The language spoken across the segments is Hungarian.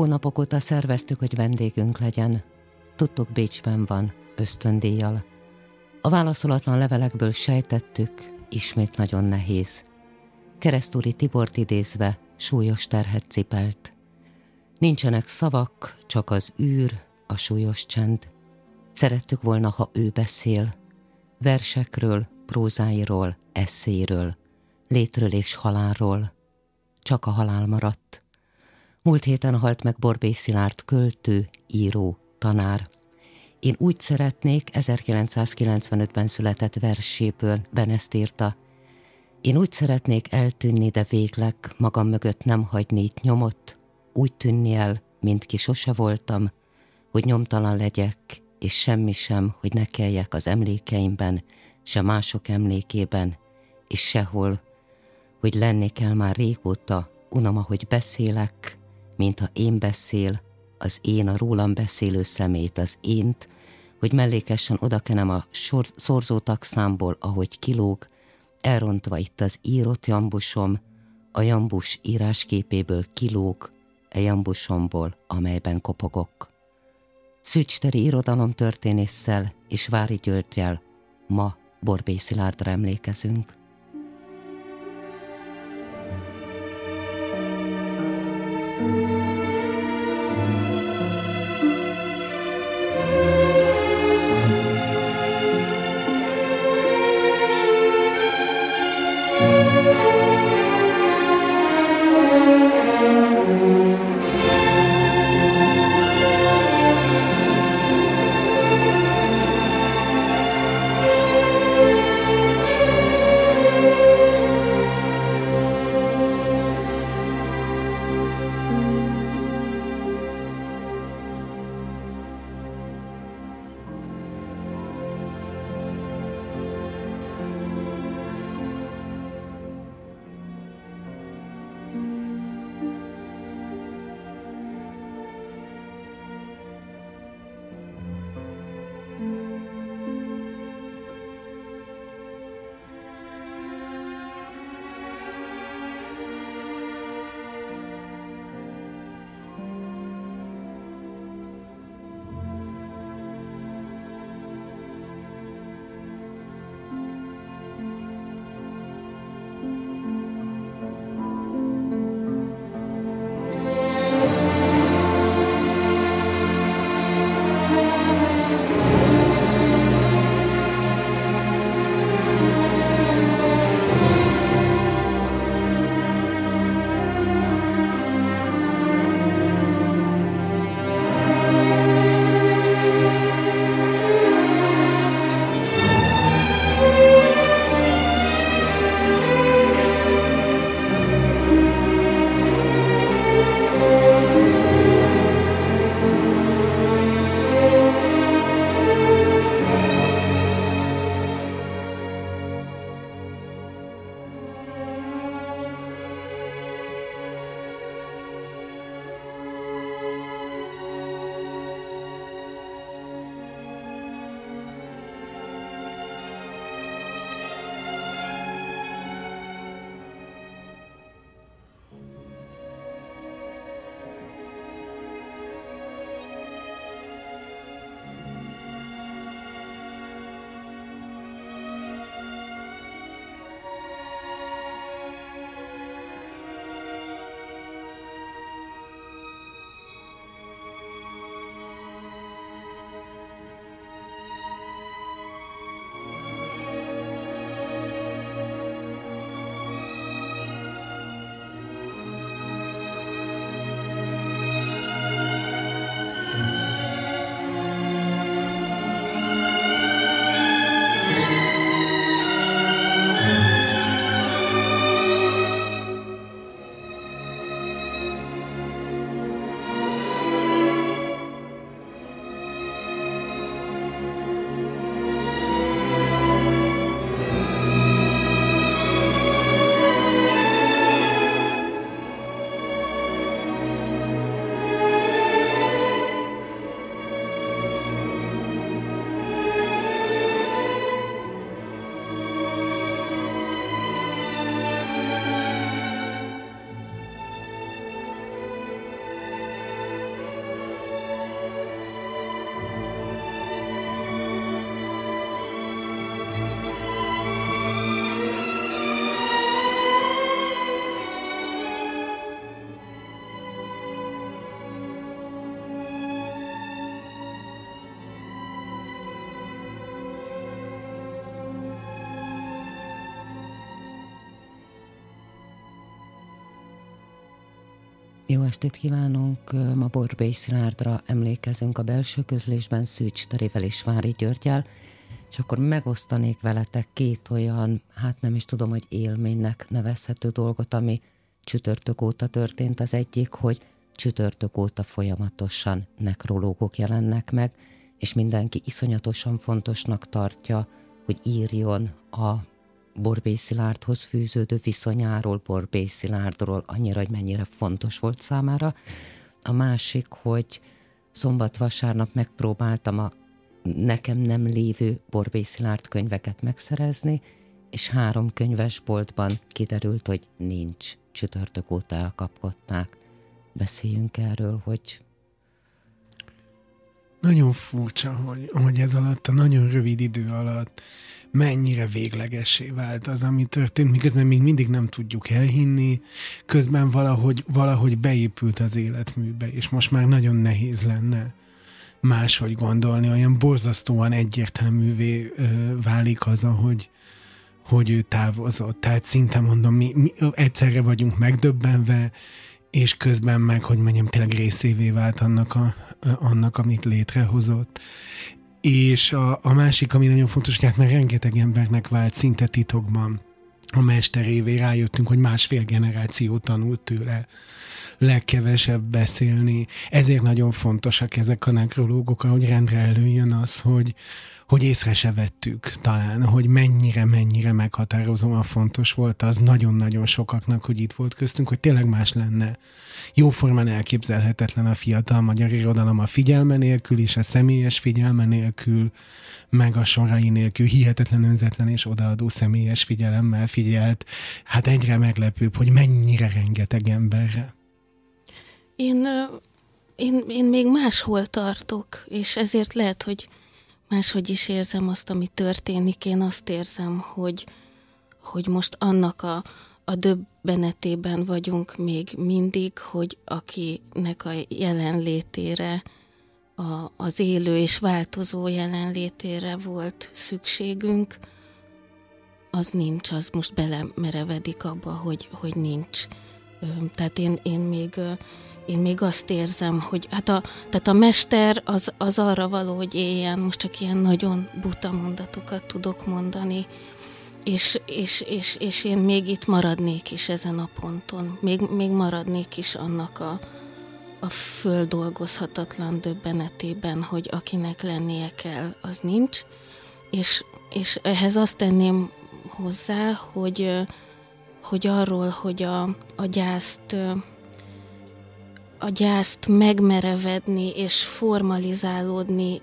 Hónapok óta szerveztük, hogy vendégünk legyen. Tudtuk, Bécsben van, ösztöndíjjal. A válaszolatlan levelekből sejtettük, ismét nagyon nehéz. Keresztúri Tibort idézve súlyos terhet cipelt. Nincsenek szavak, csak az űr, a súlyos csend. Szerettük volna, ha ő beszél. Versekről, prózáiról, eszéről, létről és halálról. Csak a halál maradt. Múlt héten halt meg Borbély Szilárd költő, író, tanár. Én úgy szeretnék, 1995-ben született verséből Ben írta. Én úgy szeretnék eltűnni, de végleg magam mögött nem hagyni itt nyomot, úgy tűnni el, mint ki sose voltam, hogy nyomtalan legyek, és semmi sem, hogy ne kelljek az emlékeimben, se mások emlékében, és sehol, hogy lenni kell már régóta, unom, ahogy beszélek, mint ha én beszél, az én a rólam beszélő szemét, az ént, hogy mellékesen odakenem a sor, szorzótak számból, ahogy kilóg, elrontva itt az írott jambusom, a jambus írásképéből kilóg, a e jambusomból, amelyben kopogok. Szücsteri irodalom történésszel és Vári Györgyel ma Borbély Szilárdra emlékezünk. Jó estét kívánunk! Ma Borbély Szilárdra emlékezünk a belső közlésben Szűcs Terével és Vári Györgyel, és akkor megosztanék veletek két olyan, hát nem is tudom, hogy élménynek nevezhető dolgot, ami csütörtök óta történt. Az egyik, hogy csütörtök óta folyamatosan nekrológok jelennek meg, és mindenki iszonyatosan fontosnak tartja, hogy írjon a Borbély Szilárdhoz fűződő viszonyáról, Borbély Szilárdról, annyira, hogy mennyire fontos volt számára. A másik, hogy szombat-vasárnap megpróbáltam a nekem nem lévő Borbély Szilárd könyveket megszerezni, és három könyvesboltban kiderült, hogy nincs. Csütörtök óta elkapkodták. Beszéljünk erről, hogy nagyon furcsa, hogy, hogy ez alatt, a nagyon rövid idő alatt mennyire véglegesé vált az, ami történt, miközben még mindig nem tudjuk elhinni, közben valahogy, valahogy beépült az életműbe, és most már nagyon nehéz lenne máshogy gondolni, olyan borzasztóan egyértelművé ö, válik az, hogy, hogy ő távozott. Tehát szinte mondom, mi, mi egyszerre vagyunk megdöbbenve, és közben meg, hogy mondjam, tényleg részévé vált annak, a, annak amit létrehozott. És a, a másik, ami nagyon fontos, hogy hát már rengeteg embernek vált szinte titokban a mesterévé rájöttünk, hogy másfél generáció tanult tőle legkevesebb beszélni. Ezért nagyon fontosak ezek a nekrológok, ahogy rendre előjön az, hogy, hogy észre se vettük talán, hogy mennyire, mennyire meghatározóan fontos volt az nagyon-nagyon sokaknak, hogy itt volt köztünk, hogy tényleg más lenne. Jóformán elképzelhetetlen a fiatal magyar irodalom a figyelme nélkül és a személyes figyelme nélkül, meg a sorai nélkül hihetetlen önzetlen és odaadó személyes figyelemmel figyelt. Hát egyre meglepőbb, hogy mennyire rengeteg emberre. Én, én, én még máshol tartok, és ezért lehet, hogy máshogy is érzem azt, ami történik. Én azt érzem, hogy, hogy most annak a, a döbbenetében vagyunk még mindig, hogy akinek a jelenlétére, a, az élő és változó jelenlétére volt szükségünk, az nincs, az most belemerevedik abba, hogy, hogy nincs. Tehát én, én még én még azt érzem, hogy hát a, tehát a mester az, az arra való, hogy éljen, most csak ilyen nagyon buta mondatokat tudok mondani, és, és, és, és én még itt maradnék is ezen a ponton, még, még maradnék is annak a, a földolgozhatatlan döbbenetében, hogy akinek lennie kell, az nincs, és, és ehhez azt tenném hozzá, hogy, hogy arról, hogy a, a gyászt a gyászt megmerevedni és formalizálódni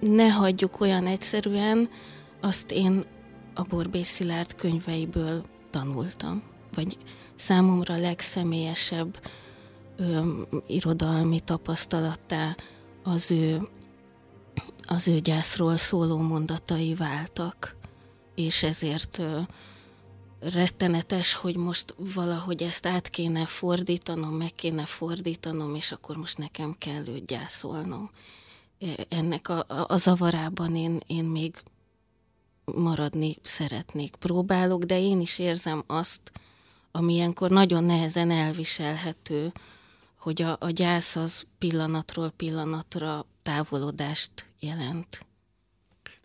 ne hagyjuk olyan egyszerűen, azt én a Borbély Szilárd könyveiből tanultam. Vagy számomra legszemélyesebb ö, irodalmi tapasztalattá az ő, az ő gyászról szóló mondatai váltak. És ezért ö, rettenetes, hogy most valahogy ezt át kéne fordítanom, meg kéne fordítanom, és akkor most nekem kell őt gyászolnom. E, ennek a, a zavarában én, én még maradni szeretnék. Próbálok, de én is érzem azt, ami ilyenkor nagyon nehezen elviselhető, hogy a, a gyász az pillanatról pillanatra távolodást jelent.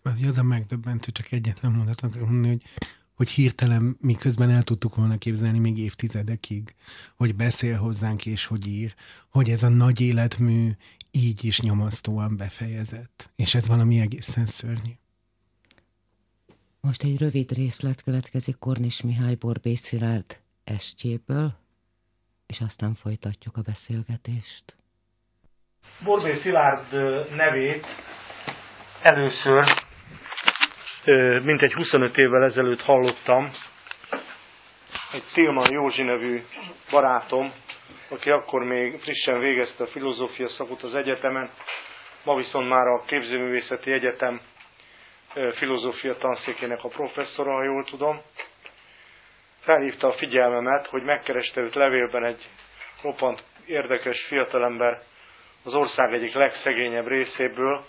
Az a megdöbbentő, csak egyetlen mondat akarom mondani, hogy hogy hirtelen miközben el tudtuk volna képzelni még évtizedekig, hogy beszél hozzánk és hogy ír, hogy ez a nagy életmű így is nyomasztóan befejezett. És ez valami egészen szörnyű. Most egy rövid részlet következik Kornis Mihály Borbély Szilárd estjéből, és aztán folytatjuk a beszélgetést. Borbély Szilárd nevét először mintegy 25 évvel ezelőtt hallottam egy Tilman Józsi nevű barátom, aki akkor még frissen végezte a filozófia szakot az egyetemen, ma viszont már a Képzőművészeti Egyetem filozófia tanszékének a professzora, ha jól tudom. Felhívta a figyelmemet, hogy megkereste őt levélben egy roppant érdekes fiatalember az ország egyik legszegényebb részéből,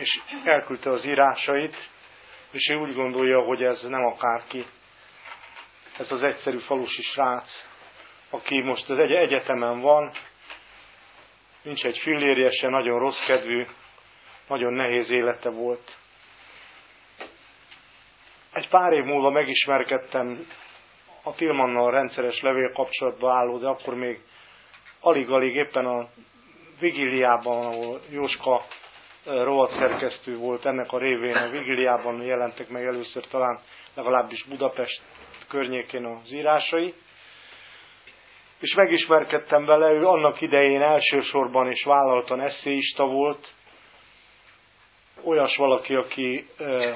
és elküldte az írásait, és ő úgy gondolja, hogy ez nem akárki, ez az egyszerű falusi srác, aki most az egy egyetemen van, nincs egy fillérje se, nagyon rossz kedvű, nagyon nehéz élete volt. Egy pár év múlva megismerkedtem a Tilmannal rendszeres levél kapcsolatba álló, de akkor még alig-alig éppen a vigiliában, ahol Jóska rovat szerkesztő volt, ennek a révén a vigiliában jelentek meg először talán legalábbis Budapest környékén az írásai. És megismerkedtem vele, ő annak idején elsősorban és vállaltan eszéista volt, olyas valaki, aki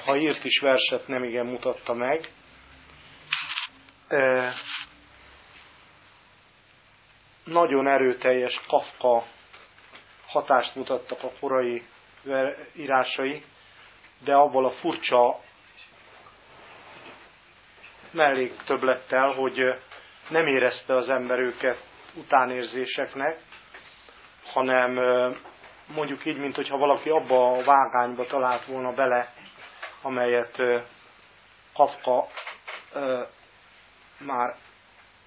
ha írt is verset, nem igen mutatta meg. Nagyon erőteljes Kafka hatást mutattak a korai írásai, de abból a furcsa mellék többlettel, hogy nem érezte az ember őket utánérzéseknek, hanem mondjuk így, mint hogyha valaki abba a vágányba talált volna bele, amelyet Kafka már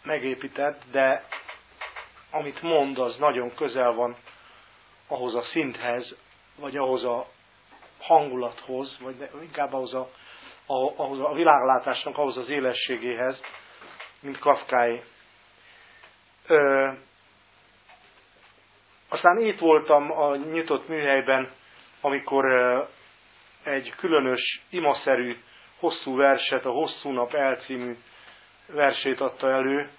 megépített, de amit mond, az nagyon közel van ahhoz a szinthez, vagy ahhoz a hangulathoz, vagy inkább ahhoz a, ahhoz a világlátásnak, ahhoz az élességéhez, mint Kafkai. Ö, aztán itt voltam a nyitott műhelyben, amikor ö, egy különös, imaszerű, hosszú verset, a Hosszú Nap elcímű versét adta elő,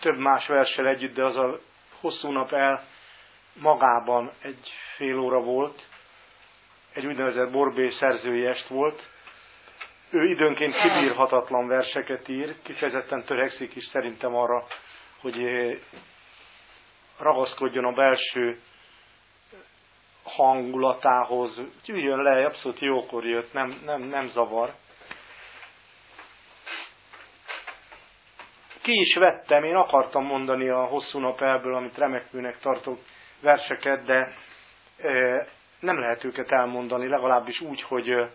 több más versel együtt, de az a Hosszú Nap el magában egy fél óra volt, egy úgynevezett Borbé szerzői est volt. Ő időnként kibírhatatlan verseket ír, kifejezetten törekszik is szerintem arra, hogy eh, ragaszkodjon a belső hangulatához. Üljön le, abszolút jókor jött, nem, nem, nem zavar. Ki is vettem, én akartam mondani a hosszú nap elből, amit remekműnek tartok, verseket, de nem lehet őket elmondani, legalábbis úgy, hogy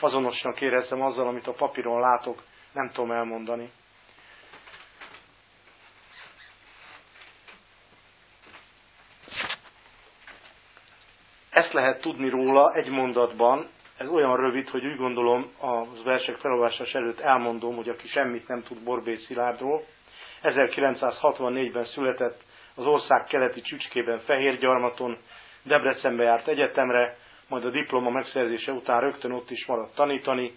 azonosnak érezzem azzal, amit a papíron látok, nem tudom elmondani. Ezt lehet tudni róla egy mondatban, ez olyan rövid, hogy úgy gondolom a versek felolvásás előtt elmondom, hogy aki semmit nem tud Borbé Szilárdról, 1964-ben született az ország keleti csücskében Fehérgyarmaton, Debrecenbe járt egyetemre, majd a diploma megszerzése után rögtön ott is maradt tanítani,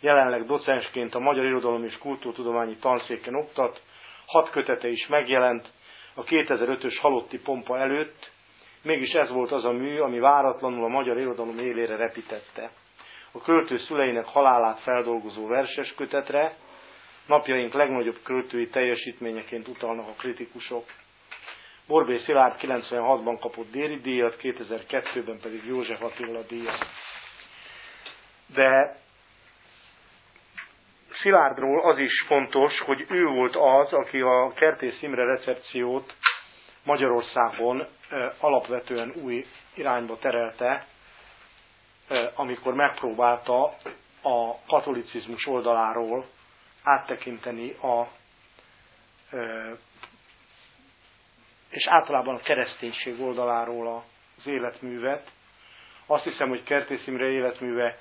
jelenleg docensként a Magyar Irodalom és Kultúrtudományi Tanszéken oktat, hat kötete is megjelent a 2005-ös halotti pompa előtt, mégis ez volt az a mű, ami váratlanul a magyar irodalom élére repítette. A költő szüleinek halálát feldolgozó verses kötetre, napjaink legnagyobb költői teljesítményeként utalnak a kritikusok. Borbé Szilárd 96-ban kapott Déri díjat, 2002-ben pedig József Attila díjat. De Szilárdról az is fontos, hogy ő volt az, aki a Kertész Imre recepciót Magyarországon alapvetően új irányba terelte, amikor megpróbálta a katolicizmus oldaláról áttekinteni a és általában a kereszténység oldaláról az életművet. Azt hiszem, hogy Kertész Imre életműve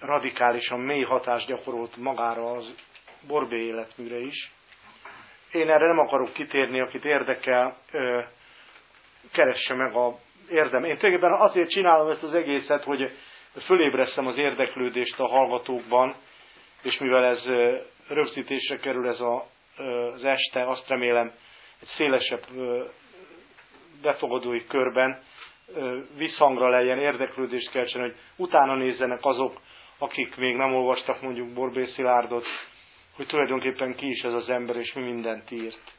radikálisan mély hatást gyakorolt magára az Borbé életműre is. Én erre nem akarok kitérni, akit érdekel, keresse meg a érdem. Én tulajdonképpen azért csinálom ezt az egészet, hogy fölébresztem az érdeklődést a hallgatókban, és mivel ez rögzítésre kerül ez a, az este, azt remélem egy szélesebb befogadói körben visszhangra legyen, érdeklődést keltsen, hogy utána nézzenek azok, akik még nem olvastak mondjuk Borbé Szilárdot, hogy tulajdonképpen ki is ez az ember, és mi mindent írt.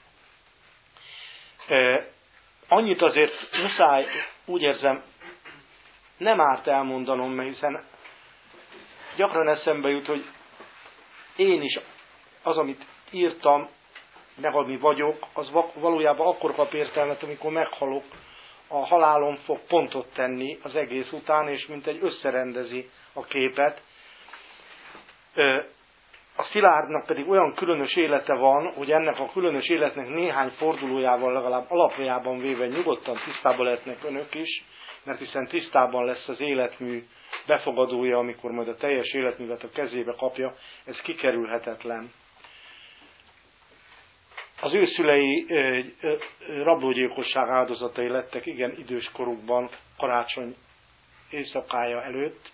Annyit azért muszáj, úgy érzem, nem árt elmondanom, mert hiszen gyakran eszembe jut, hogy én is az, amit írtam, meg ami vagyok, az valójában akkor kap értelmet, amikor meghalok, a halálom fog pontot tenni az egész után, és mint egy összerendezi a képet. a Szilárdnak pedig olyan különös élete van, hogy ennek a különös életnek néhány fordulójával legalább alapjában véve nyugodtan tisztában lehetnek önök is, mert hiszen tisztában lesz az életmű befogadója, amikor majd a teljes életművet a kezébe kapja, ez kikerülhetetlen. Az ő szülei rablógyilkosság áldozatai lettek igen idős korukban, karácsony éjszakája előtt,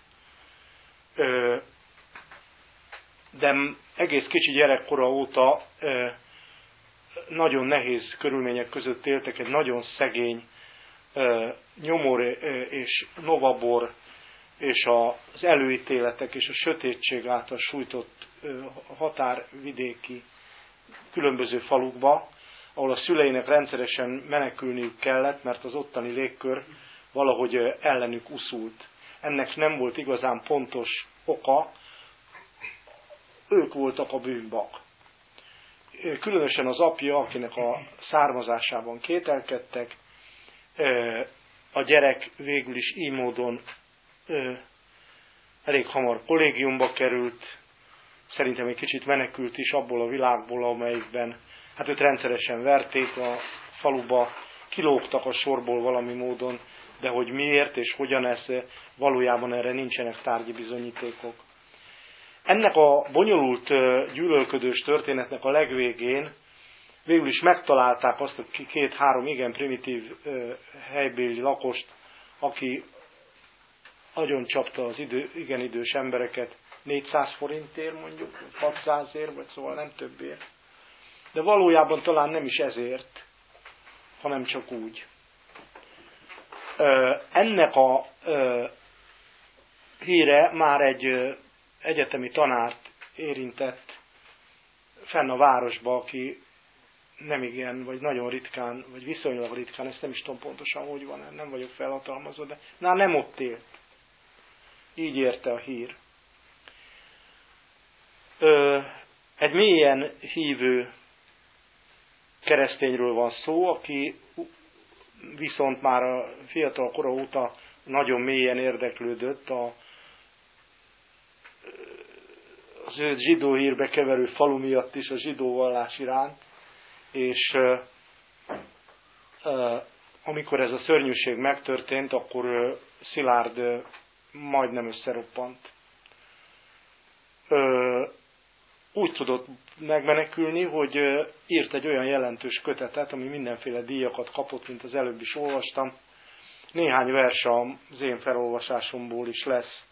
de egész kicsi gyerekkora óta nagyon nehéz körülmények között éltek, egy nagyon szegény nyomor és novabor és az előítéletek és a sötétség által sújtott határvidéki különböző falukba, ahol a szüleinek rendszeresen menekülniük kellett, mert az ottani légkör valahogy ellenük uszult. Ennek nem volt igazán pontos oka, ők voltak a bűnbak. Különösen az apja, akinek a származásában kételkedtek, a gyerek végül is így módon elég hamar kollégiumba került, szerintem egy kicsit menekült is abból a világból, amelyikben hát őt rendszeresen verték a faluba, kilógtak a sorból valami módon, de hogy miért és hogyan ez, valójában erre nincsenek tárgyi bizonyítékok. Ennek a bonyolult gyűlölködős történetnek a legvégén végül is megtalálták azt a két-három igen primitív helybéli lakost, aki nagyon csapta az idő, igen idős embereket, 400 forintért mondjuk, 600 ér, vagy szóval nem többért. De valójában talán nem is ezért, hanem csak úgy. Ennek a híre már egy egyetemi tanárt érintett fenn a városba, aki nem igen, vagy nagyon ritkán, vagy viszonylag ritkán, ezt nem is tudom pontosan, hogy van, nem vagyok felhatalmazva, de na, nem ott élt. Így érte a hír. Ö, egy mélyen hívő keresztényről van szó, aki viszont már a fiatal kora óta nagyon mélyen érdeklődött a, az ő zsidó hírbe keverő falu miatt is a zsidó vallás iránt, és amikor ez a szörnyűség megtörtént, akkor Szilárd majdnem összeroppant. Úgy tudott megmenekülni, hogy írt egy olyan jelentős kötetet, ami mindenféle díjakat kapott, mint az előbb is olvastam. Néhány vers az én felolvasásomból is lesz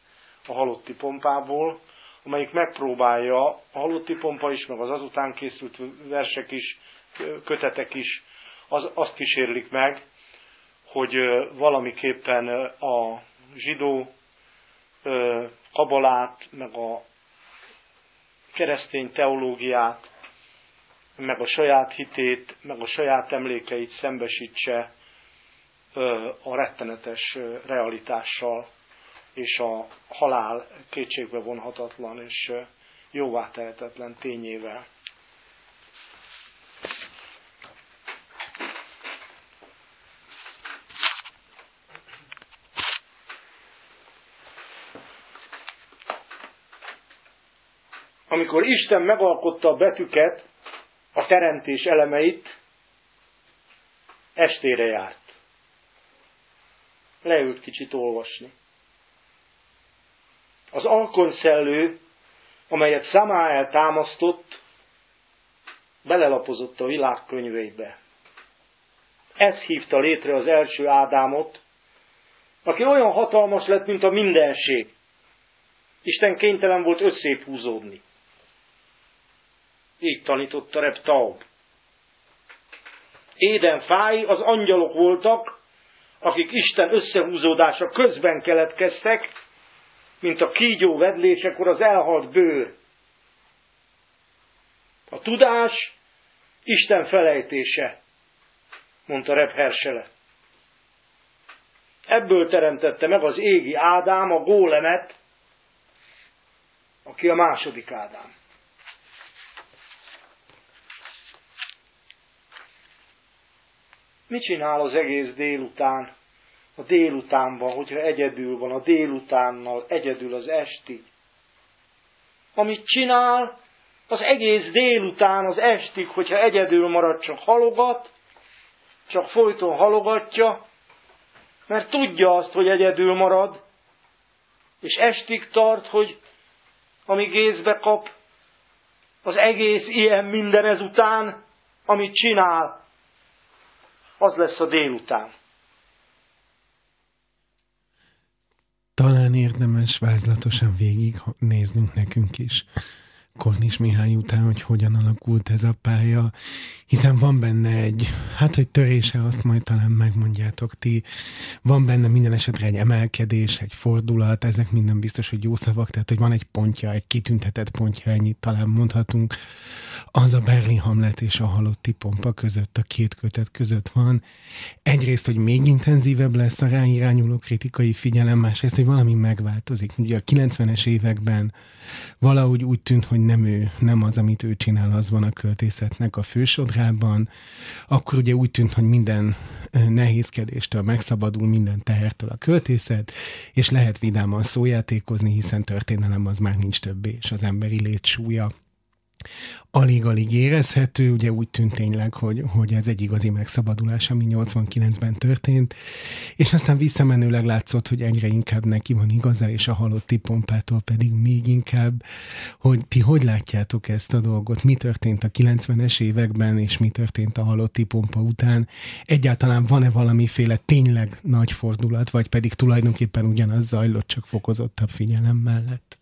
a halotti pompából, amelyik megpróbálja, a halotti pompa is, meg az azután készült versek is, kötetek is az, azt kísérlik meg, hogy valamiképpen a zsidó kabalát, meg a keresztény teológiát, meg a saját hitét, meg a saját emlékeit szembesítse a rettenetes realitással, és a halál kétségbe vonhatatlan és jóvá tehetetlen tényével. Amikor Isten megalkotta a betűket, a teremtés elemeit, estére járt. Leült kicsit olvasni. Az alkonszellő, amelyet Samáel támasztott, belelapozott a világ könyveibe. Ez hívta létre az első Ádámot, aki olyan hatalmas lett, mint a mindenség. Isten kénytelen volt összéphúzódni. Így tanította Reb Taub. Éden fái az angyalok voltak, akik Isten összehúzódása közben keletkeztek, mint a kígyó vedlésekor az elhalt bőr. A tudás Isten felejtése, mondta Reb Hersele. Ebből teremtette meg az égi Ádám a gólemet, aki a második Ádám. Mit csinál az egész délután? A délutánban, hogyha egyedül van, a délutánnal, egyedül az esti. Amit csinál, az egész délután, az estig, hogyha egyedül marad, csak halogat, csak folyton halogatja, mert tudja azt, hogy egyedül marad, és estig tart, hogy amíg észbe kap, az egész ilyen minden ezután, amit csinál, az lesz a délután. Talán érdemes vázlatosan végig néznünk nekünk is Kornis Mihály után, hogy hogyan alakult ez a pálya, hiszen van benne egy, hát hogy törése, azt majd talán megmondjátok ti, van benne minden esetre egy emelkedés, egy fordulat, ezek minden biztos, hogy jó szavak, tehát hogy van egy pontja, egy kitüntetett pontja, ennyit talán mondhatunk, az a Berlin Hamlet és a Halotti Pompa között, a két kötet között van. Egyrészt, hogy még intenzívebb lesz a ráirányuló kritikai figyelem, másrészt, hogy valami megváltozik. Ugye a 90-es években valahogy úgy tűnt, hogy nem ő, nem az, amit ő csinál, az van a költészetnek a fősodrában. Akkor ugye úgy tűnt, hogy minden nehézkedéstől megszabadul, minden tehertől a költészet, és lehet vidáman szójátékozni, hiszen történelem az már nincs többé, és az emberi lét súlya alig-alig érezhető, ugye úgy tűnt tényleg, hogy, hogy ez egy igazi megszabadulás, ami 89-ben történt, és aztán visszamenőleg látszott, hogy egyre inkább neki van igaza, és a halotti pompától pedig még inkább, hogy ti hogy látjátok ezt a dolgot, mi történt a 90-es években, és mi történt a halotti pompa után, egyáltalán van-e valamiféle tényleg nagy fordulat, vagy pedig tulajdonképpen ugyanaz zajlott, csak fokozottabb figyelem mellett?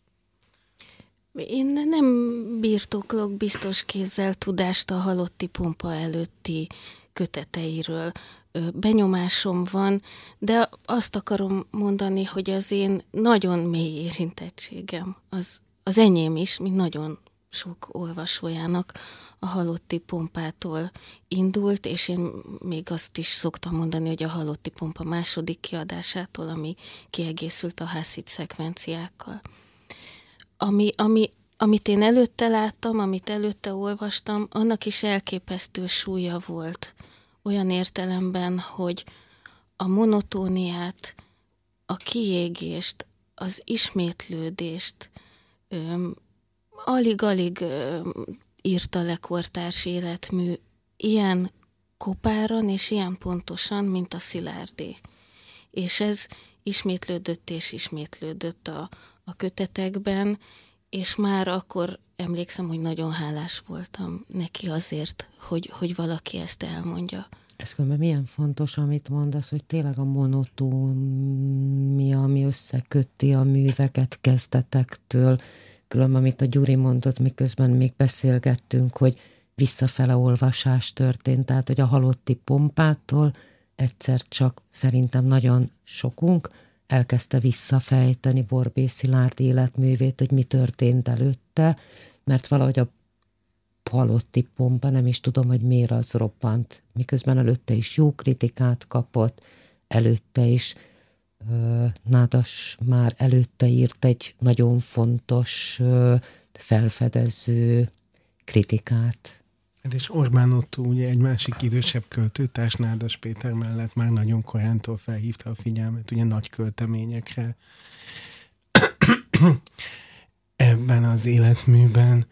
Én nem birtoklok biztos kézzel tudást a halotti pompa előtti köteteiről. Benyomásom van, de azt akarom mondani, hogy az én nagyon mély érintettségem, az, az enyém is, mint nagyon sok olvasójának a halotti pompától indult, és én még azt is szoktam mondani, hogy a halotti pompa második kiadásától, ami kiegészült a hászit szekvenciákkal ami, ami, amit én előtte láttam, amit előtte olvastam, annak is elképesztő súlya volt. Olyan értelemben, hogy a monotóniát, a kiégést, az ismétlődést alig-alig írta le kortárs életmű ilyen kopáran és ilyen pontosan, mint a Szilárdé. És ez ismétlődött és ismétlődött a, a kötetekben, és már akkor emlékszem, hogy nagyon hálás voltam neki azért, hogy, hogy valaki ezt elmondja. Ez különben milyen fontos, amit mondasz, hogy tényleg a monotómia, ami összekötti a műveket kezdetektől, különben, amit a Gyuri mondott, miközben még beszélgettünk, hogy visszafele olvasás történt, tehát hogy a halotti pompától egyszer csak szerintem nagyon sokunk, elkezdte visszafejteni Borbé Szilárd életművét, hogy mi történt előtte, mert valahogy a halotti pompa, nem is tudom, hogy miért az robbant, miközben előtte is jó kritikát kapott, előtte is Nádas már előtte írt egy nagyon fontos felfedező kritikát és Orbán Otto, ugye egy másik idősebb költőtárs, Nádas Péter mellett már nagyon korántól felhívta a figyelmet ugye nagy költeményekre ebben az életműben.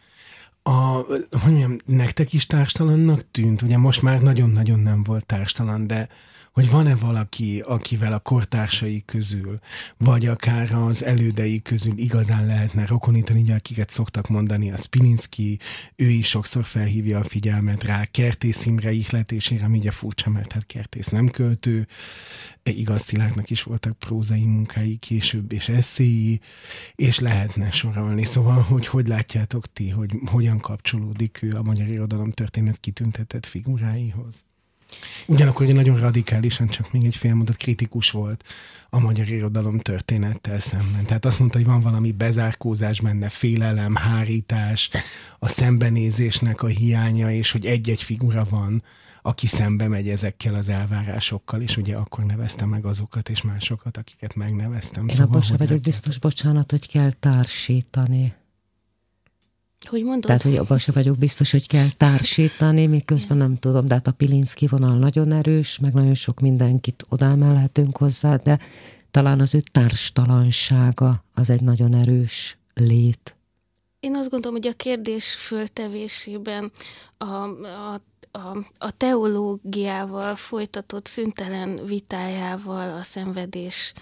A, hogy mondjam, nektek is társtalannak tűnt? Ugye most már nagyon-nagyon nem volt társtalan, de hogy van-e valaki, akivel a kortársai közül, vagy akár az elődei közül igazán lehetne rokonítani, ugye, akiket szoktak mondani, a Spilinski, ő is sokszor felhívja a figyelmet rá, Kertész Imre ihletésére, ami ugye furcsa, mert hát Kertész nem költő, e, igaz Szilárdnak is voltak prózai munkái később, és eszéi, és lehetne sorolni. Szóval, hogy hogy látjátok ti, hogy hogyan kapcsolódik ő a magyar irodalom történet kitüntetett figuráihoz? Ugyanakkor egy nagyon radikálisan, csak még egy félmondat kritikus volt a magyar irodalom történettel szemben. Tehát azt mondta, hogy van valami bezárkózás benne, félelem, hárítás, a szembenézésnek a hiánya, és hogy egy-egy figura van, aki szembe megy ezekkel az elvárásokkal, és ugye akkor neveztem meg azokat és másokat, akiket megneveztem. Én szóval, abban sem vagyok biztos, bocsánat, hogy kell társítani. Hogy mondod? Tehát, hogy abban se vagyok biztos, hogy kell társítani, miközben nem tudom, de hát a Pilinszki vonal nagyon erős, meg nagyon sok mindenkit odaemelhetünk hozzá, de talán az ő társtalansága az egy nagyon erős lét. Én azt gondolom, hogy a kérdés föltevésében a, a, a, a teológiával folytatott szüntelen vitájával a szenvedés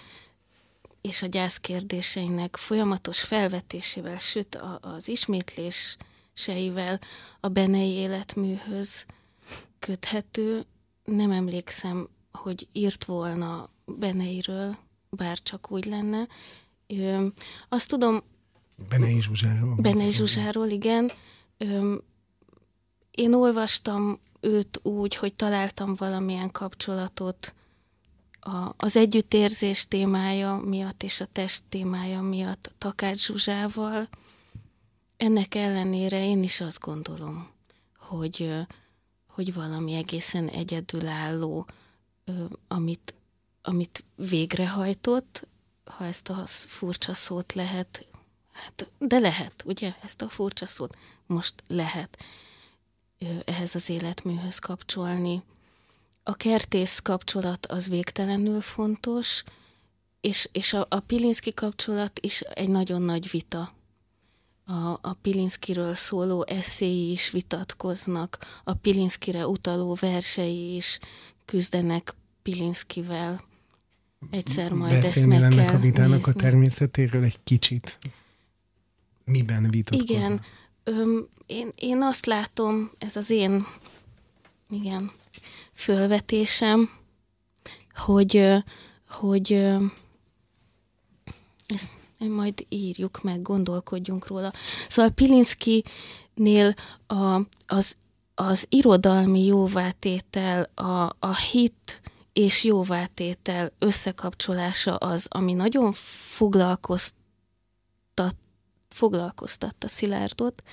és a gyász kérdéseinek folyamatos felvetésével, sőt az ismétléseivel a benei életműhöz köthető. Nem emlékszem, hogy írt volna Beneiről, bár csak úgy lenne. Ö, azt tudom... Benei Zsuzsáról. Benei Zsuzsáról, igen. Ö, én olvastam őt úgy, hogy találtam valamilyen kapcsolatot a, az együttérzés témája miatt és a test témája miatt Takács Zsuzsával. Ennek ellenére én is azt gondolom, hogy, hogy valami egészen egyedülálló, amit, amit végrehajtott, ha ezt a furcsa szót lehet, hát, de lehet, ugye, ezt a furcsa szót most lehet ehhez az életműhöz kapcsolni. A kertész kapcsolat az végtelenül fontos, és, és a, a Pilinszki kapcsolat is egy nagyon nagy vita. A, a Pilinszkiről szóló eszéi is vitatkoznak, a Pilinszkire utaló versei is küzdenek Pilinszkivel. Egyszer majd Beszélni ezt meg kell a vitának nézni. a természetéről egy kicsit. Miben vitatkoznak? Igen, öm, én, én azt látom, ez az én igen, fölvetésem, hogy, hogy ezt majd írjuk meg, gondolkodjunk róla. Szóval Pilinszkinél a, az, az irodalmi jóvátétel, a, a hit és jóvátétel összekapcsolása az, ami nagyon foglalkoztat, foglalkoztatta Szilárdot,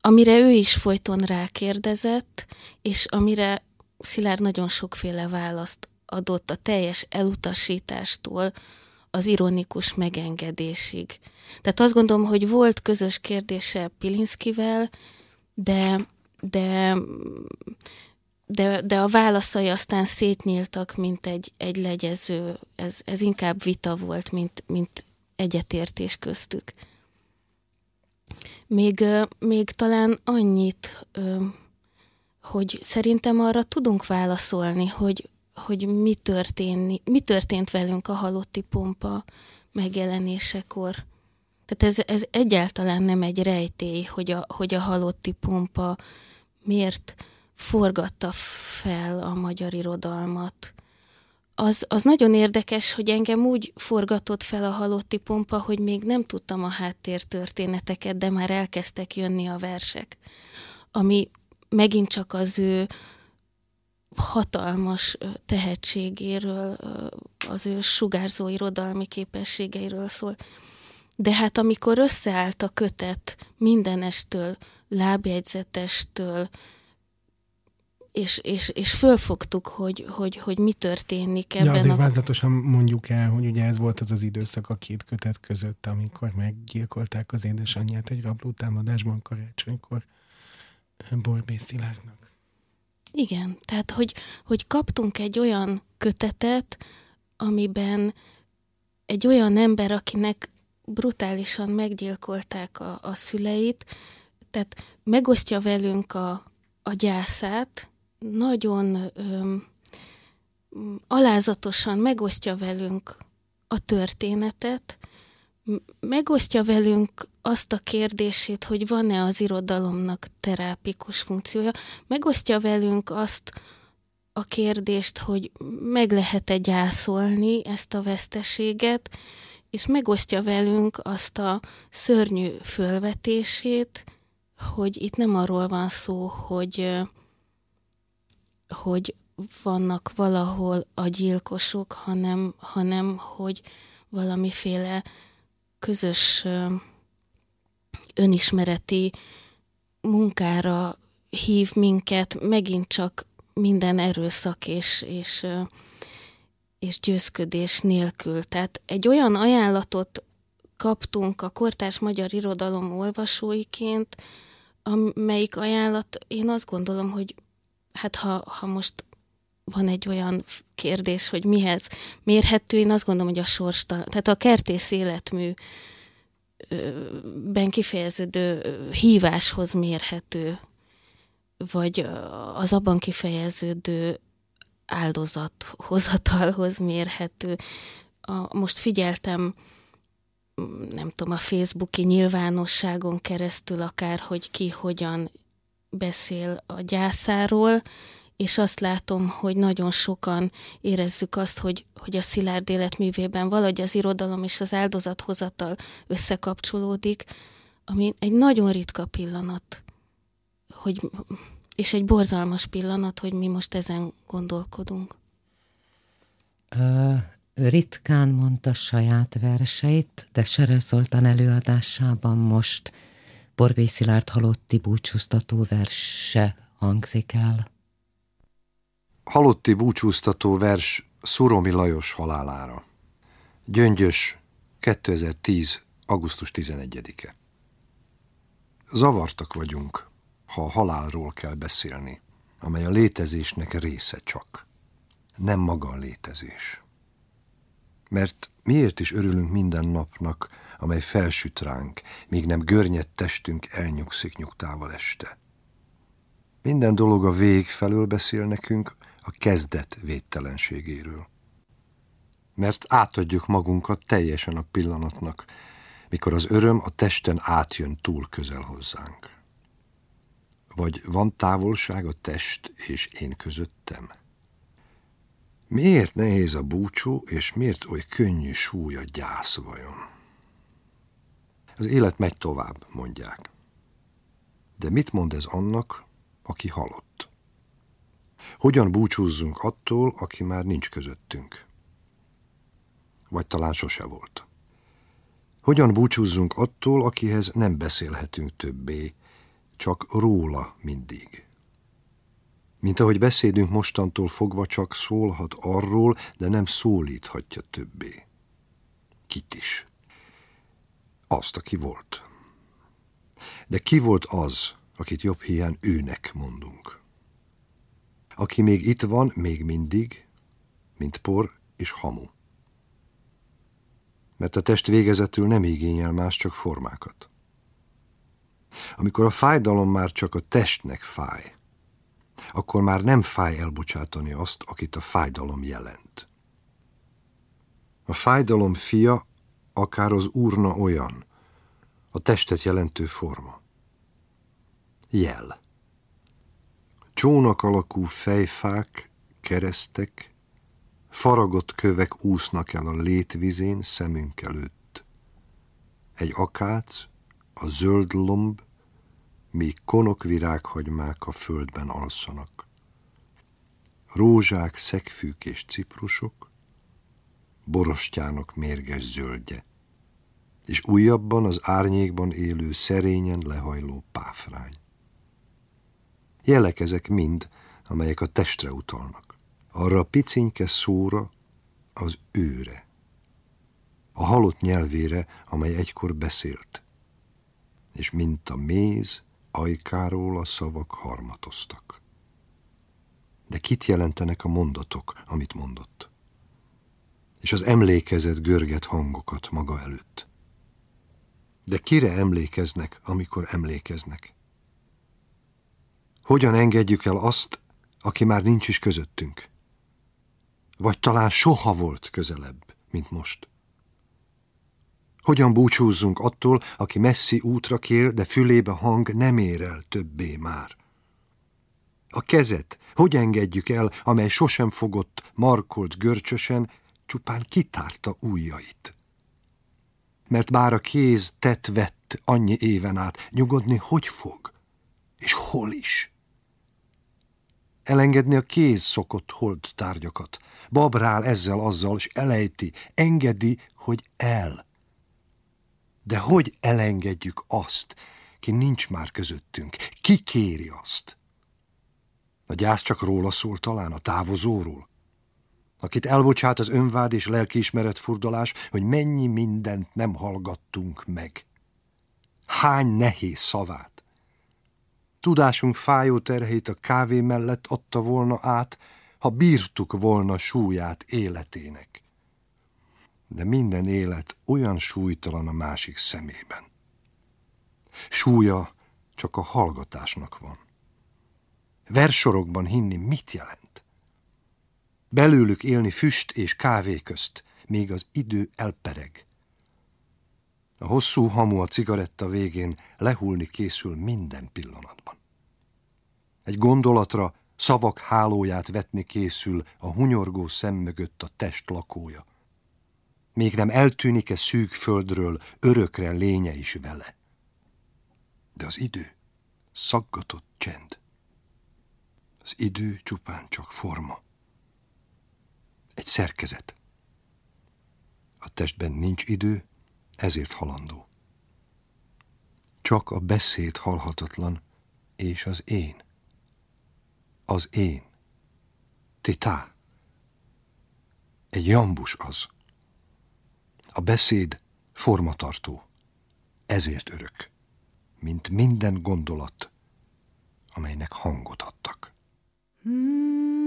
amire ő is folyton rákérdezett, és amire Szilárd nagyon sokféle választ adott a teljes elutasítástól az ironikus megengedésig. Tehát azt gondolom, hogy volt közös kérdése Pilinszkivel, de, de, de, de a válaszai aztán szétnyíltak, mint egy, egy legyező, ez, ez inkább vita volt, mint, mint egyetértés köztük. Még, még talán annyit, hogy szerintem arra tudunk válaszolni, hogy, hogy mi, történni, mi történt velünk a halotti pompa megjelenésekor. Tehát ez, ez egyáltalán nem egy rejtély, hogy a, hogy a halotti pompa miért forgatta fel a magyar irodalmat. Az, az nagyon érdekes, hogy engem úgy forgatott fel a halotti pompa, hogy még nem tudtam a háttértörténeteket, de már elkezdtek jönni a versek, ami megint csak az ő hatalmas tehetségéről, az ő sugárzó irodalmi képességeiről szól. De hát amikor összeállt a kötet mindenestől, lábjegyzetestől, és, és, és fölfogtuk, hogy, hogy, hogy mi történik Ja, ebben azért a... vázlatosan mondjuk el, hogy ugye ez volt az az időszak a két kötet között, amikor meggyilkolták az édesanyját egy rablótámadásban karácsonykor Borbé Szilárdnak. Igen, tehát hogy, hogy kaptunk egy olyan kötetet, amiben egy olyan ember, akinek brutálisan meggyilkolták a, a szüleit, tehát megosztja velünk a, a gyászát, nagyon öm, alázatosan megosztja velünk a történetet, megosztja velünk azt a kérdését, hogy van-e az irodalomnak terápikus funkciója, megosztja velünk azt a kérdést, hogy meg lehet-e gyászolni ezt a veszteséget, és megosztja velünk azt a szörnyű fölvetését, hogy itt nem arról van szó, hogy, hogy vannak valahol a gyilkosok, hanem, hanem hogy valamiféle közös önismereti munkára hív minket, megint csak minden erőszak és, és, és győzködés nélkül. Tehát egy olyan ajánlatot kaptunk a kortárs magyar irodalom olvasóiként, amelyik ajánlat, én azt gondolom, hogy hát ha, ha most van egy olyan kérdés, hogy mihez mérhető, én azt gondolom, hogy a sors, tehát a kertész életmű ben kifejeződő híváshoz mérhető, vagy az abban kifejeződő áldozathozatalhoz mérhető. A, most figyeltem, nem tudom, a Facebooki nyilvánosságon keresztül akár, hogy ki hogyan beszél a gyászáról, és azt látom, hogy nagyon sokan érezzük azt, hogy, hogy a szilárd életművében valahogy az irodalom és az áldozathozatal összekapcsolódik, ami egy nagyon ritka pillanat, hogy, és egy borzalmas pillanat, hogy mi most ezen gondolkodunk. Ö, ritkán mondta saját verseit, de Sere Zoltán előadásában most Borbé Szilárd halotti búcsúztató verse hangzik el. Halotti búcsúztató vers Szuromi Lajos halálára. Gyöngyös, 2010. augusztus 11-e. Zavartak vagyunk, ha a halálról kell beszélni, amely a létezésnek része csak. Nem maga a létezés. Mert miért is örülünk minden napnak, amely felsüt ránk, míg nem görnyed testünk elnyugszik nyugtával este. Minden dolog a vég felől beszél nekünk, a kezdet védtelenségéről. Mert átadjuk magunkat teljesen a pillanatnak, mikor az öröm a testen átjön túl közel hozzánk. Vagy van távolság a test és én közöttem? Miért nehéz a búcsú, és miért oly könnyű súly a gyász vajon? Az élet megy tovább, mondják. De mit mond ez annak, aki halott? Hogyan búcsúzzunk attól, aki már nincs közöttünk? Vagy talán sose volt. Hogyan búcsúzzunk attól, akihez nem beszélhetünk többé, csak róla mindig? Mint ahogy beszédünk mostantól fogva csak szólhat arról, de nem szólíthatja többé. Kit is. Azt, aki volt. De ki volt az, akit jobb hiány őnek mondunk? aki még itt van, még mindig, mint por és hamu. Mert a test végezetül nem igényel más, csak formákat. Amikor a fájdalom már csak a testnek fáj, akkor már nem fáj elbocsátani azt, akit a fájdalom jelent. A fájdalom fia akár az úrna olyan, a testet jelentő forma. Jel. Csónak alakú fejfák, keresztek, faragott kövek úsznak el a létvizén szemünk előtt. Egy akác, a zöld lomb, míg konok virághagymák a földben alszanak. Rózsák, szegfűk és ciprusok, borostyánok mérges zöldje, és újabban az árnyékban élő szerényen lehajló páfrány. Jelek ezek mind, amelyek a testre utalnak. Arra a picinke szóra, az őre. A halott nyelvére, amely egykor beszélt. És mint a méz, ajkáról a szavak harmatoztak. De kit jelentenek a mondatok, amit mondott? És az emlékezet görget hangokat maga előtt. De kire emlékeznek, amikor emlékeznek? Hogyan engedjük el azt, aki már nincs is közöttünk? Vagy talán soha volt közelebb, mint most? Hogyan búcsúzzunk attól, aki messzi útra kér, de fülébe hang nem ér el többé már? A kezet hogy engedjük el, amely sosem fogott, markolt görcsösen, csupán kitárta ujjait? Mert bár a kéz tett vett annyi éven át, nyugodni hogy fog? És hol is? elengedni a kéz szokott hold tárgyakat. Babrál ezzel-azzal, és elejti, engedi, hogy el. De hogy elengedjük azt, ki nincs már közöttünk? Ki kéri azt? A gyász csak róla szól talán, a távozóról? Akit elbocsát az önvád és lelkiismeret furdalás, hogy mennyi mindent nem hallgattunk meg. Hány nehéz szavát, Tudásunk fájó terheit a kávé mellett adta volna át, ha bírtuk volna súlyát életének. de minden élet olyan súlytalan a másik szemében. Súlya csak a hallgatásnak van. Versorokban hinni mit jelent? Belőlük élni füst és kávé közt, még az idő elpereg. A hosszú hamu a cigaretta végén lehulni készül minden pillanatban. Egy gondolatra szavak hálóját vetni készül a hunyorgó szem mögött a test lakója. Még nem eltűnik-e szűk földről örökre lénye is vele. De az idő szaggatott csend. Az idő csupán csak forma. Egy szerkezet. A testben nincs idő, ezért halandó. Csak a beszéd halhatatlan, és az én. Az én. Titá. Egy jambus az. A beszéd formatartó, ezért örök, mint minden gondolat, amelynek hangot adtak. Hmm.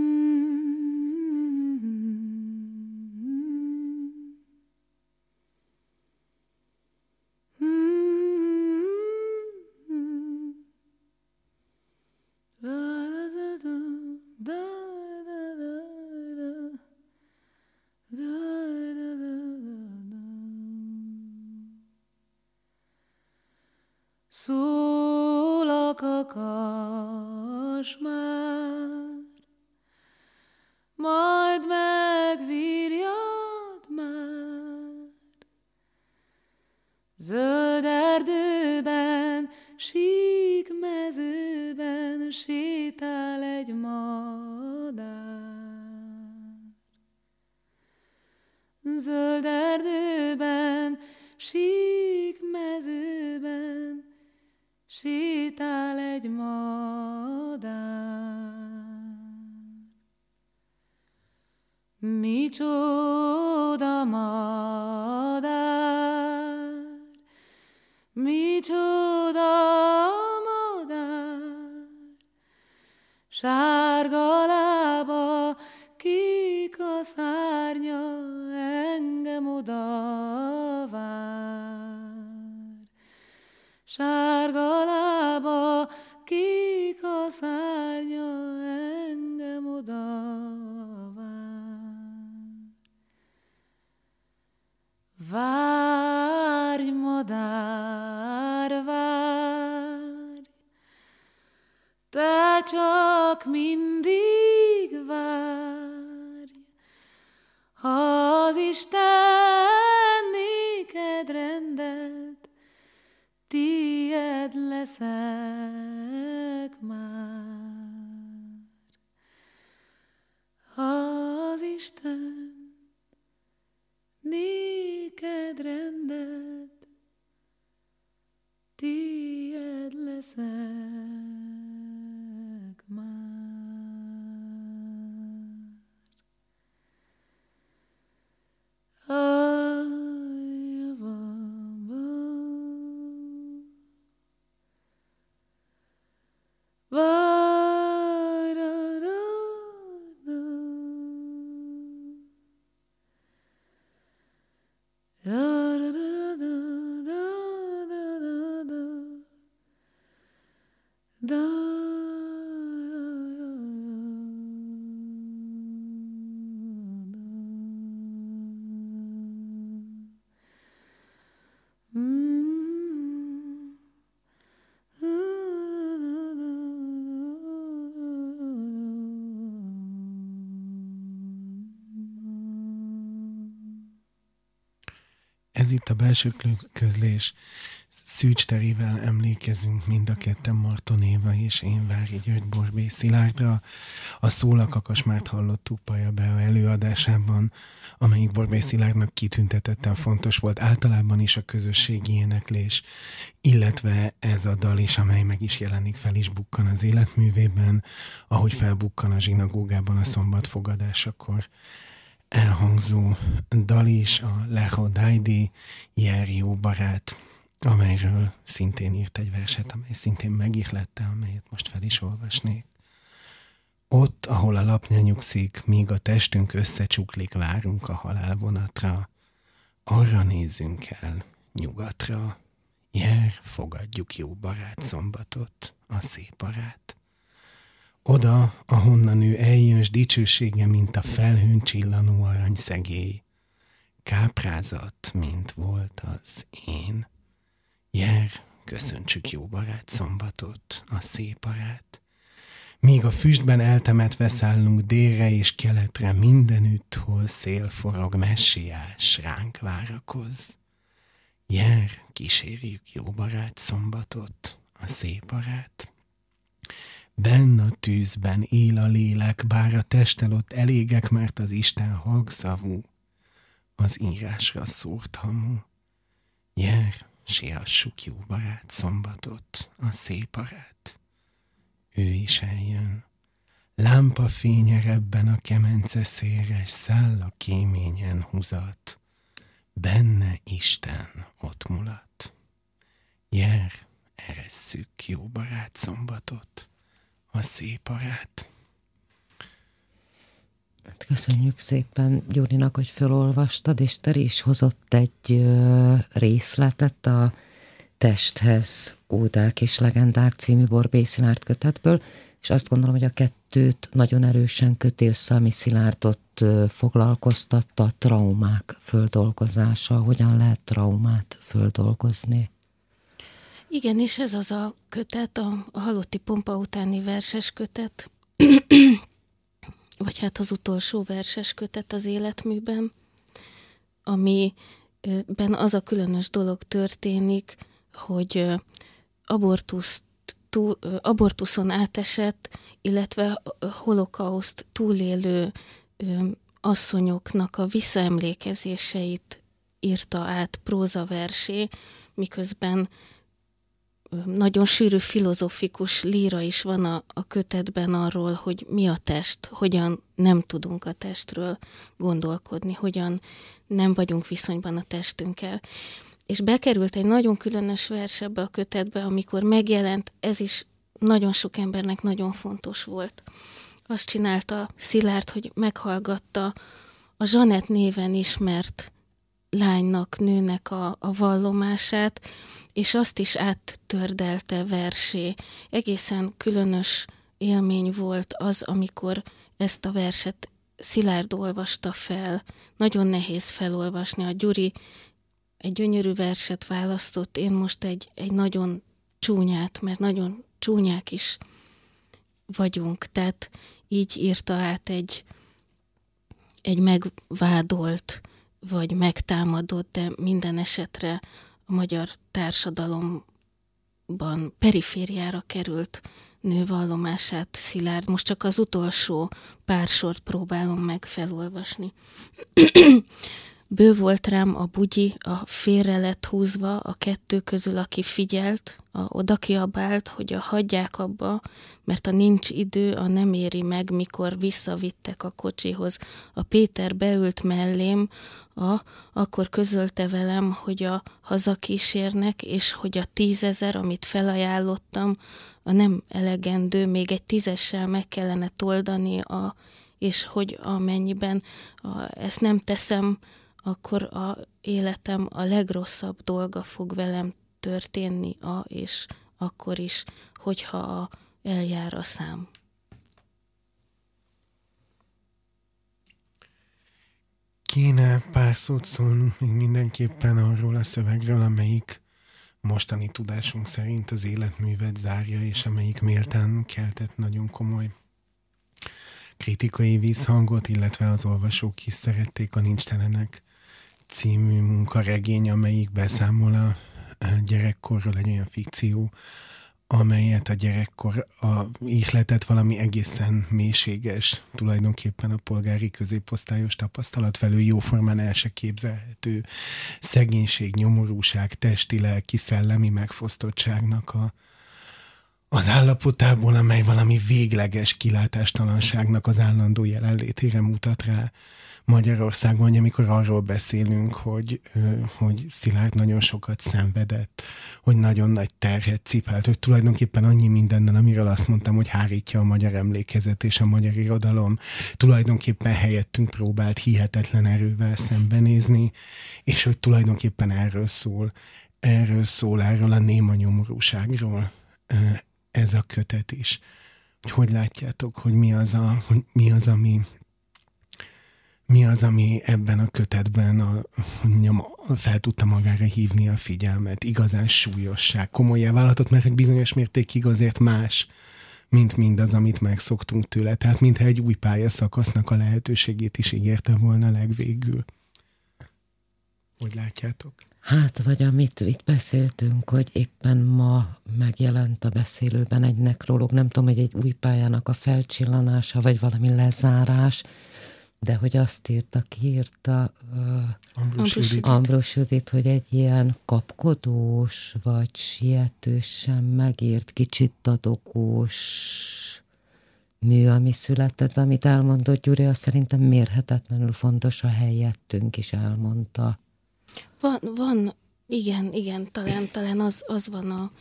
cargo csak mindig Ez itt a belső közlés. Szűcs terével emlékezünk mind a ketten Marton Éva és én Vári György Borbé Szilárdra. A Szólakakas már hallottuk Paja Bea előadásában, amelyik Borbé Szilárdnak kitüntetetten fontos volt általában is a közösségi éneklés, illetve ez a dal is, amely meg is jelenik fel is bukkan az életművében, ahogy felbukkan a zsinagógában a szombatfogadásakor elhangzó dal is, a Leho Daidi, Jerjó barát, amelyről szintén írt egy verset, amely szintén megihlette, amelyet most fel is olvasnék. Ott, ahol a lapnya nyugszik, míg a testünk összecsuklik, várunk a halálvonatra. Arra nézzünk el, nyugatra. Jer, fogadjuk jó barát szombatot, a szép arát. Oda, ahonnan ő eljön, s dicsősége, mint a felhőn csillanó arany szegély. Káprázat, mint volt az én. Jer, köszöntsük jó barát szombatot, a szép arát. Míg a füstben eltemetve szállunk délre és keletre, mindenütt, hol szél forog, messiás ránk várakoz. Jer, kísérjük jó barát szombatot, a szép arát. Benn a tűzben él a lélek, bár a testel ott elégek, mert az Isten hangszavú, az írásra szúrt hamu. Jer, siassuk jó barát szombatot, a szép arát. Ő is eljön. Lámpa fénye ebben a kemence széres, száll a kéményen húzat. Benne Isten ott mulat. Jer, eresszük jó barát szombatot, a szép arát. Hát köszönjük szépen Gyurinak, hogy felolvastad, és te is hozott egy részletet a Testhez Ódák és Legendák című Borbély Szilárd kötetből, és azt gondolom, hogy a kettőt nagyon erősen köti össze, ami Szilárdot foglalkoztatta, a traumák földolgozása, hogyan lehet traumát földolgozni. Igen, és ez az a kötet, a, halotti pompa utáni verses kötet, vagy hát az utolsó verses kötet az életműben, amiben az a különös dolog történik, hogy abortuszt túl, abortuszon átesett, illetve holokauszt túlélő asszonyoknak a visszaemlékezéseit írta át prózaversé, miközben nagyon sűrű filozofikus líra is van a, a kötetben arról, hogy mi a test, hogyan nem tudunk a testről gondolkodni, hogyan nem vagyunk viszonyban a testünkkel. És bekerült egy nagyon különös vers ebbe a kötetbe, amikor megjelent, ez is nagyon sok embernek nagyon fontos volt. Azt csinálta Szilárd, hogy meghallgatta a Zsanett néven ismert lánynak, nőnek a, a vallomását, és azt is áttördelte versé. Egészen különös élmény volt az, amikor ezt a verset Szilárd olvasta fel. Nagyon nehéz felolvasni. A Gyuri egy gyönyörű verset választott, én most egy, egy nagyon csúnyát, mert nagyon csúnyák is vagyunk. Tehát így írta át egy, egy megvádolt, vagy megtámadott, de minden esetre a magyar társadalomban perifériára került nővallomását Szilárd. Most csak az utolsó pár sort próbálom meg felolvasni. Bő volt rám a bugyi, a félre lett húzva, a kettő közül, aki figyelt, a oda kiabált, hogy a hagyják abba, mert a nincs idő, a nem éri meg, mikor visszavittek a kocsihoz. A Péter beült mellém, a, akkor közölte velem, hogy a hazakísérnek, és hogy a tízezer, amit felajánlottam, a nem elegendő, még egy tízessel meg kellene toldani, a, és hogy amennyiben a, ezt nem teszem, akkor a életem a legrosszabb dolga fog velem történni, a, és akkor is, hogyha a, eljár a szám. Kéne pár szót szólnunk még mindenképpen arról a szövegről, amelyik mostani tudásunk szerint az életművet zárja, és amelyik méltán keltett nagyon komoly kritikai vízhangot, illetve az olvasók is szerették a Nincstelenek című munkaregény, amelyik beszámol a gyerekkorról egy olyan fikció, amelyet a gyerekkor a ihletet valami egészen mélységes, tulajdonképpen a polgári középosztályos tapasztalat felől jóformán el se képzelhető szegénység, nyomorúság, testi, lelki, szellemi megfosztottságnak a, az állapotából, amely valami végleges kilátástalanságnak az állandó jelenlétére mutat rá Magyarországon, amikor arról beszélünk, hogy, hogy Szilárd nagyon sokat szenvedett, hogy nagyon nagy terhet cipelt, hogy tulajdonképpen annyi mindennel, amiről azt mondtam, hogy hárítja a magyar emlékezet és a magyar irodalom, tulajdonképpen helyettünk próbált hihetetlen erővel szembenézni, és hogy tulajdonképpen erről szól, erről szól, erről a néma nyomorúságról ez a kötet is. Hogy látjátok, hogy mi az, a, hogy mi az ami mi az, ami ebben a kötetben a, mondjam, fel tudta magára hívni a figyelmet, igazán súlyosság, komoly vállalhatott, mert egy bizonyos mértékig azért más, mint mindaz, amit megszoktunk tőle. Tehát mintha egy új pályaszakasznak a lehetőségét is ígérte volna legvégül. Hogy látjátok? Hát, vagy amit itt beszéltünk, hogy éppen ma megjelent a beszélőben egy nekrológ, nem tudom, hogy egy új pályának a felcsillanása, vagy valami lezárás, de hogy azt írta, ki írta uh, Ambrus Judit, hogy egy ilyen kapkodós, vagy sietősen megírt, kicsit tadogós mű, ami született, amit elmondott Gyuri, az szerintem mérhetetlenül fontos, a helyettünk is elmondta. Van, van igen, igen, talán, talán az, az van a,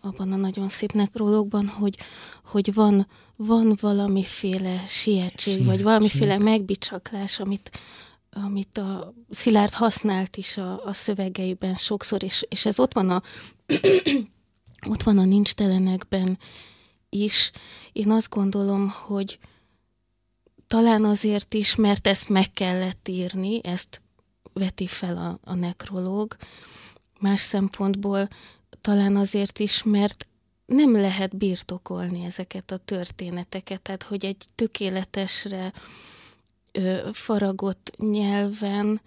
abban a nagyon szép nekrológban, hogy, hogy van, van valamiféle sietség, vagy valamiféle megbicsaklás, amit, amit a Szilárd használt is a, a szövegeiben sokszor, és, és ez ott van a ott van a nincs telenekben is. Én azt gondolom, hogy talán azért is, mert ezt meg kellett írni, ezt veti fel a, a nekrológ. Más szempontból talán azért is, mert nem lehet birtokolni ezeket a történeteket, tehát hogy egy tökéletesre ö, faragott nyelven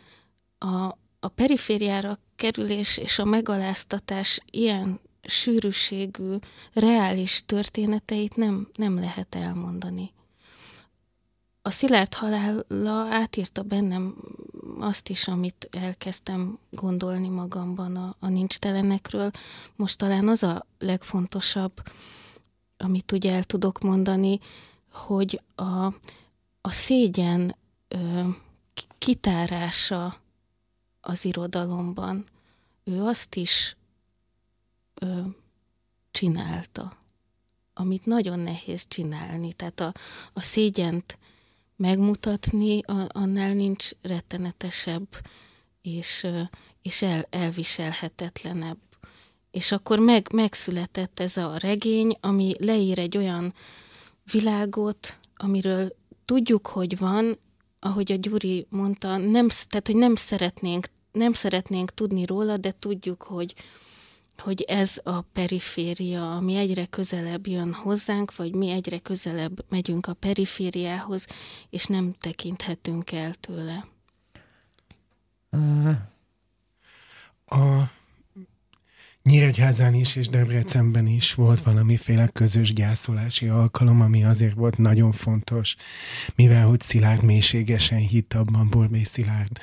a, a perifériára kerülés és a megaláztatás ilyen sűrűségű, reális történeteit nem, nem lehet elmondani. A Szilárd halála átírta bennem azt is, amit elkezdtem gondolni magamban a, a nincs telenekről. Most talán az a legfontosabb, amit ugye el tudok mondani, hogy a, a szégyen ö, kitárása az irodalomban, ő azt is ö, csinálta, amit nagyon nehéz csinálni. Tehát a, a szégyent megmutatni, annál nincs rettenetesebb és, és el, elviselhetetlenebb. És akkor meg, megszületett ez a regény, ami leír egy olyan világot, amiről tudjuk, hogy van, ahogy a Gyuri mondta, nem, tehát, hogy nem szeretnénk, nem szeretnénk tudni róla, de tudjuk, hogy, hogy ez a periféria, ami egyre közelebb jön hozzánk, vagy mi egyre közelebb megyünk a perifériához, és nem tekinthetünk el tőle. A Nyíregyházán is és Debrecenben is volt valamiféle közös gyászolási alkalom, ami azért volt nagyon fontos, mivel hogy Szilárd mélységesen hitt abban, Borbé Szilárd,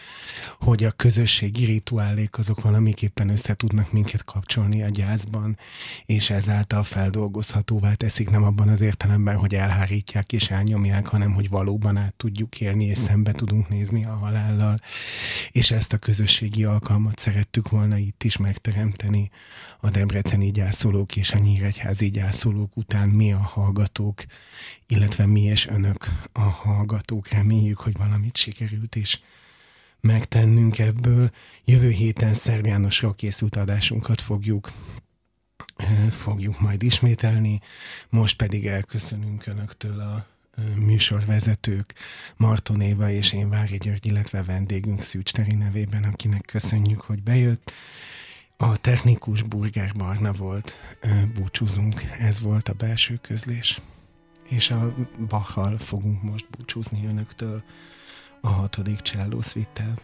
hogy a közösségi rituálék azok valamiképpen össze tudnak minket kapcsolni a gyászban, és ezáltal feldolgozhatóvá teszik nem abban az értelemben, hogy elhárítják és elnyomják, hanem hogy valóban át tudjuk élni, és szembe tudunk nézni a halállal. És ezt a közösségi alkalmat szerettük volna itt is megteremteni a debreceni gyászolók és a nyíregyházi gyászolók után mi a hallgatók, illetve mi és önök a hallgatók. Reméljük, hogy valamit sikerült is megtennünk ebből. Jövő héten Szerb Jánosról készült adásunkat fogjuk fogjuk majd ismételni, most pedig elköszönünk Önöktől a műsorvezetők Marton Éva és én Vári György, illetve vendégünk Szűcs nevében, akinek köszönjük, hogy bejött. A technikus Burger Barna volt, búcsúzunk, ez volt a belső közlés. És a Bachal fogunk most búcsúzni önöktől a hatodik csellószvittel.